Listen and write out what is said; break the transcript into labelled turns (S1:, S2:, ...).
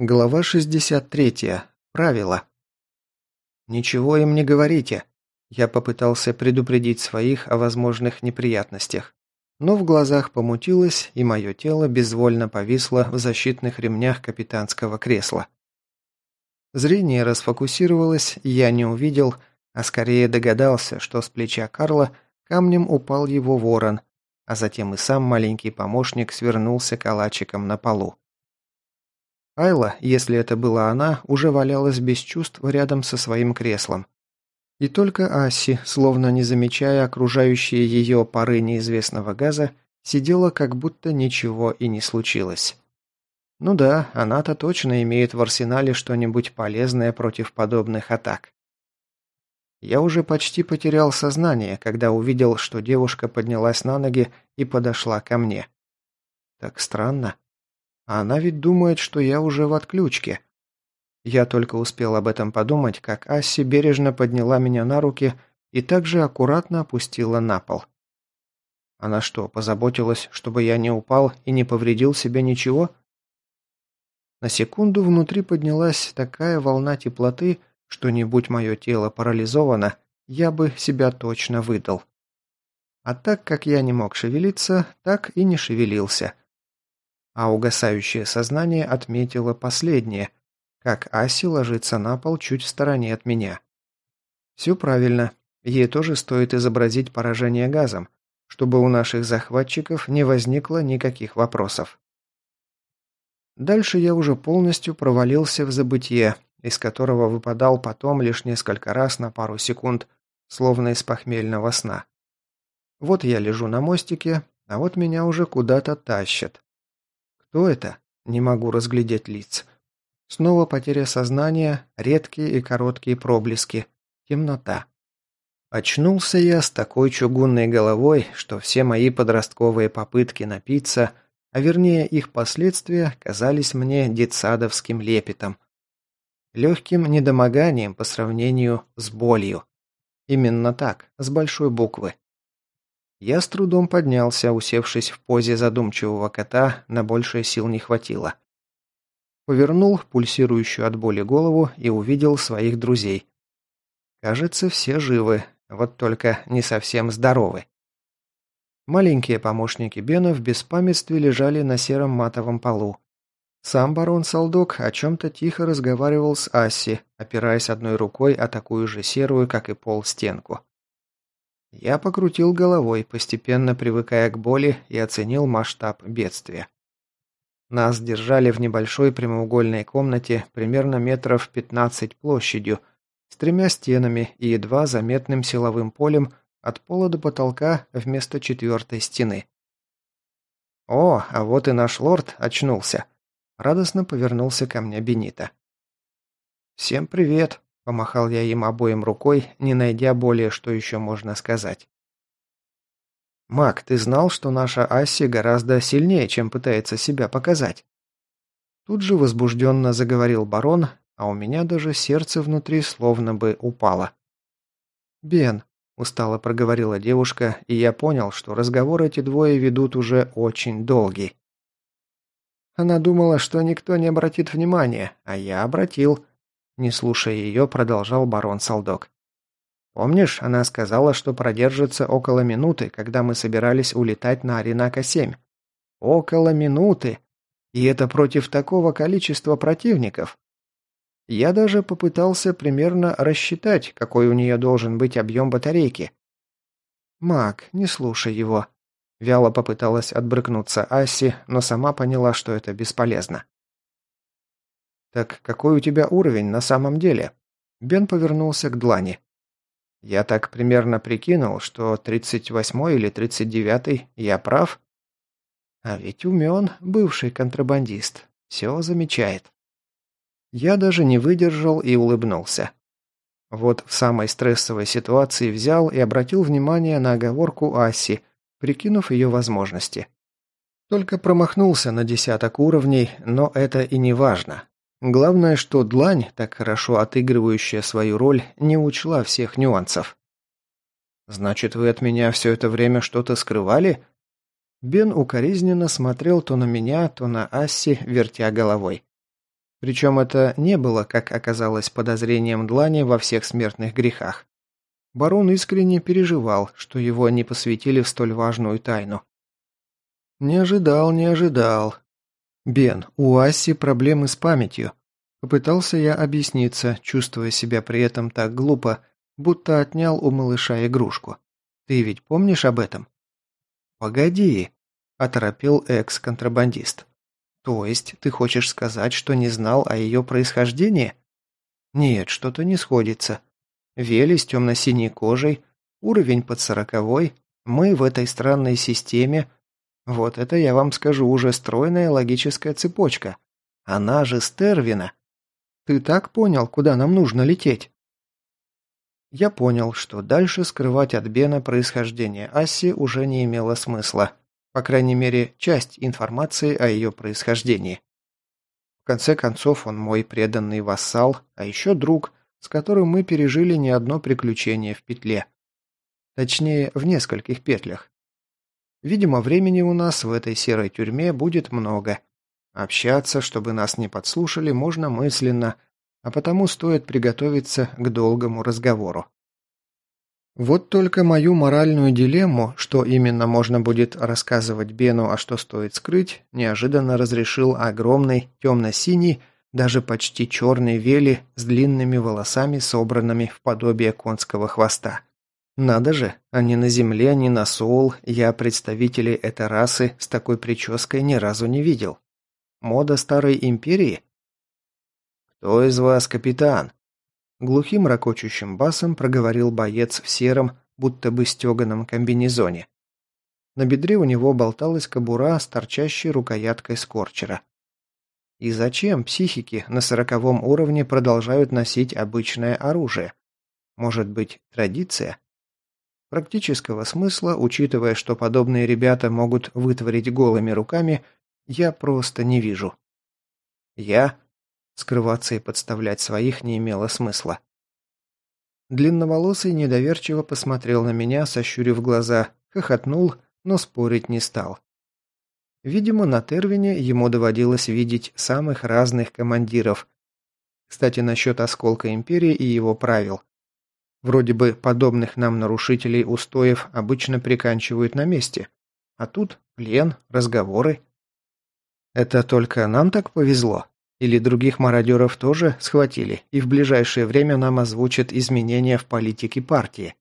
S1: Глава 63. Правила. «Ничего им не говорите». Я попытался предупредить своих о возможных неприятностях. Но в глазах помутилось, и мое тело безвольно повисло в защитных ремнях капитанского кресла. Зрение расфокусировалось, я не увидел, а скорее догадался, что с плеча Карла камнем упал его ворон, а затем и сам маленький помощник свернулся калачиком на полу. Айла, если это была она, уже валялась без чувств рядом со своим креслом. И только Асси, словно не замечая окружающие ее пары неизвестного газа, сидела, как будто ничего и не случилось. Ну да, она-то точно имеет в арсенале что-нибудь полезное против подобных атак. Я уже почти потерял сознание, когда увидел, что девушка поднялась на ноги и подошла ко мне. Так странно. А она ведь думает, что я уже в отключке. Я только успел об этом подумать, как Асси бережно подняла меня на руки и также аккуратно опустила на пол. Она что, позаботилась, чтобы я не упал и не повредил себе ничего? На секунду внутри поднялась такая волна теплоты, что не будь мое тело парализовано, я бы себя точно выдал. А так как я не мог шевелиться, так и не шевелился – а угасающее сознание отметило последнее, как Аси ложится на пол чуть в стороне от меня. Все правильно, ей тоже стоит изобразить поражение газом, чтобы у наших захватчиков не возникло никаких вопросов. Дальше я уже полностью провалился в забытье, из которого выпадал потом лишь несколько раз на пару секунд, словно из похмельного сна. Вот я лежу на мостике, а вот меня уже куда-то тащат. Кто это? Не могу разглядеть лиц. Снова потеря сознания, редкие и короткие проблески. Темнота. Очнулся я с такой чугунной головой, что все мои подростковые попытки напиться, а вернее их последствия, казались мне детсадовским лепетом. Легким недомоганием по сравнению с болью. Именно так, с большой буквы. Я с трудом поднялся, усевшись в позе задумчивого кота, на большее сил не хватило. Повернул пульсирующую от боли голову и увидел своих друзей. Кажется, все живы, вот только не совсем здоровы. Маленькие помощники Бена в беспамятстве лежали на сером матовом полу. Сам барон Салдок о чем-то тихо разговаривал с Асси, опираясь одной рукой о такую же серую, как и пол, стенку. Я покрутил головой, постепенно привыкая к боли и оценил масштаб бедствия. Нас держали в небольшой прямоугольной комнате примерно метров 15 площадью, с тремя стенами и едва заметным силовым полем от пола до потолка вместо четвертой стены. «О, а вот и наш лорд очнулся!» Радостно повернулся ко мне Бенита. «Всем привет!» Помахал я им обоим рукой, не найдя более, что еще можно сказать. «Мак, ты знал, что наша Асси гораздо сильнее, чем пытается себя показать?» Тут же возбужденно заговорил барон, а у меня даже сердце внутри словно бы упало. «Бен», – устало проговорила девушка, и я понял, что разговор эти двое ведут уже очень долгий. Она думала, что никто не обратит внимания, а я обратил. Не слушая ее, продолжал барон Салдок. «Помнишь, она сказала, что продержится около минуты, когда мы собирались улетать на Аренака-7? Около минуты! И это против такого количества противников!» Я даже попытался примерно рассчитать, какой у нее должен быть объем батарейки. «Мак, не слушай его», – вяло попыталась отбрыкнуться Асси, но сама поняла, что это бесполезно. «Так какой у тебя уровень на самом деле?» Бен повернулся к Длани. «Я так примерно прикинул, что 38-й или 39-й я прав?» «А ведь умен бывший контрабандист. Все замечает». Я даже не выдержал и улыбнулся. Вот в самой стрессовой ситуации взял и обратил внимание на оговорку Асси, прикинув ее возможности. Только промахнулся на десяток уровней, но это и не важно. Главное, что длань, так хорошо отыгрывающая свою роль, не учла всех нюансов. «Значит, вы от меня все это время что-то скрывали?» Бен укоризненно смотрел то на меня, то на Асси, вертя головой. Причем это не было, как оказалось, подозрением Длани во всех смертных грехах. Барон искренне переживал, что его не посвятили в столь важную тайну. «Не ожидал, не ожидал. Бен, у Асси проблемы с памятью». Попытался я объясниться, чувствуя себя при этом так глупо, будто отнял у малыша игрушку. «Ты ведь помнишь об этом?» «Погоди», – оторопил экс-контрабандист. «То есть ты хочешь сказать, что не знал о ее происхождении?» «Нет, что-то не сходится. Вели с темно-синей кожей, уровень под сороковой, мы в этой странной системе. Вот это, я вам скажу, уже стройная логическая цепочка. Она же Стервина. Ты так понял, куда нам нужно лететь?» Я понял, что дальше скрывать от Бена происхождение Асси уже не имело смысла. По крайней мере, часть информации о ее происхождении. В конце концов, он мой преданный вассал, а еще друг – с которым мы пережили не одно приключение в петле. Точнее, в нескольких петлях. Видимо, времени у нас в этой серой тюрьме будет много. Общаться, чтобы нас не подслушали, можно мысленно, а потому стоит приготовиться к долгому разговору. Вот только мою моральную дилемму, что именно можно будет рассказывать Бену, а что стоит скрыть, неожиданно разрешил огромный темно-синий даже почти черные вели с длинными волосами, собранными в подобие конского хвоста. Надо же, а ни на земле, ни на Соул я представителей этой расы с такой прической ни разу не видел. Мода старой империи? «Кто из вас капитан?» Глухим ракочущим басом проговорил боец в сером, будто бы стеганом комбинезоне. На бедре у него болталась кобура с торчащей рукояткой скорчера. И зачем психики на сороковом уровне продолжают носить обычное оружие? Может быть, традиция? Практического смысла, учитывая, что подобные ребята могут вытворить голыми руками, я просто не вижу. Я? Скрываться и подставлять своих не имело смысла. Длинноволосый недоверчиво посмотрел на меня, сощурив глаза, хохотнул, но спорить не стал. Видимо, на Тервине ему доводилось видеть самых разных командиров. Кстати, насчет осколка Империи и его правил. Вроде бы подобных нам нарушителей устоев обычно приканчивают на месте. А тут плен, разговоры. Это только нам так повезло? Или других мародеров тоже схватили и в ближайшее время нам озвучат изменения в политике партии?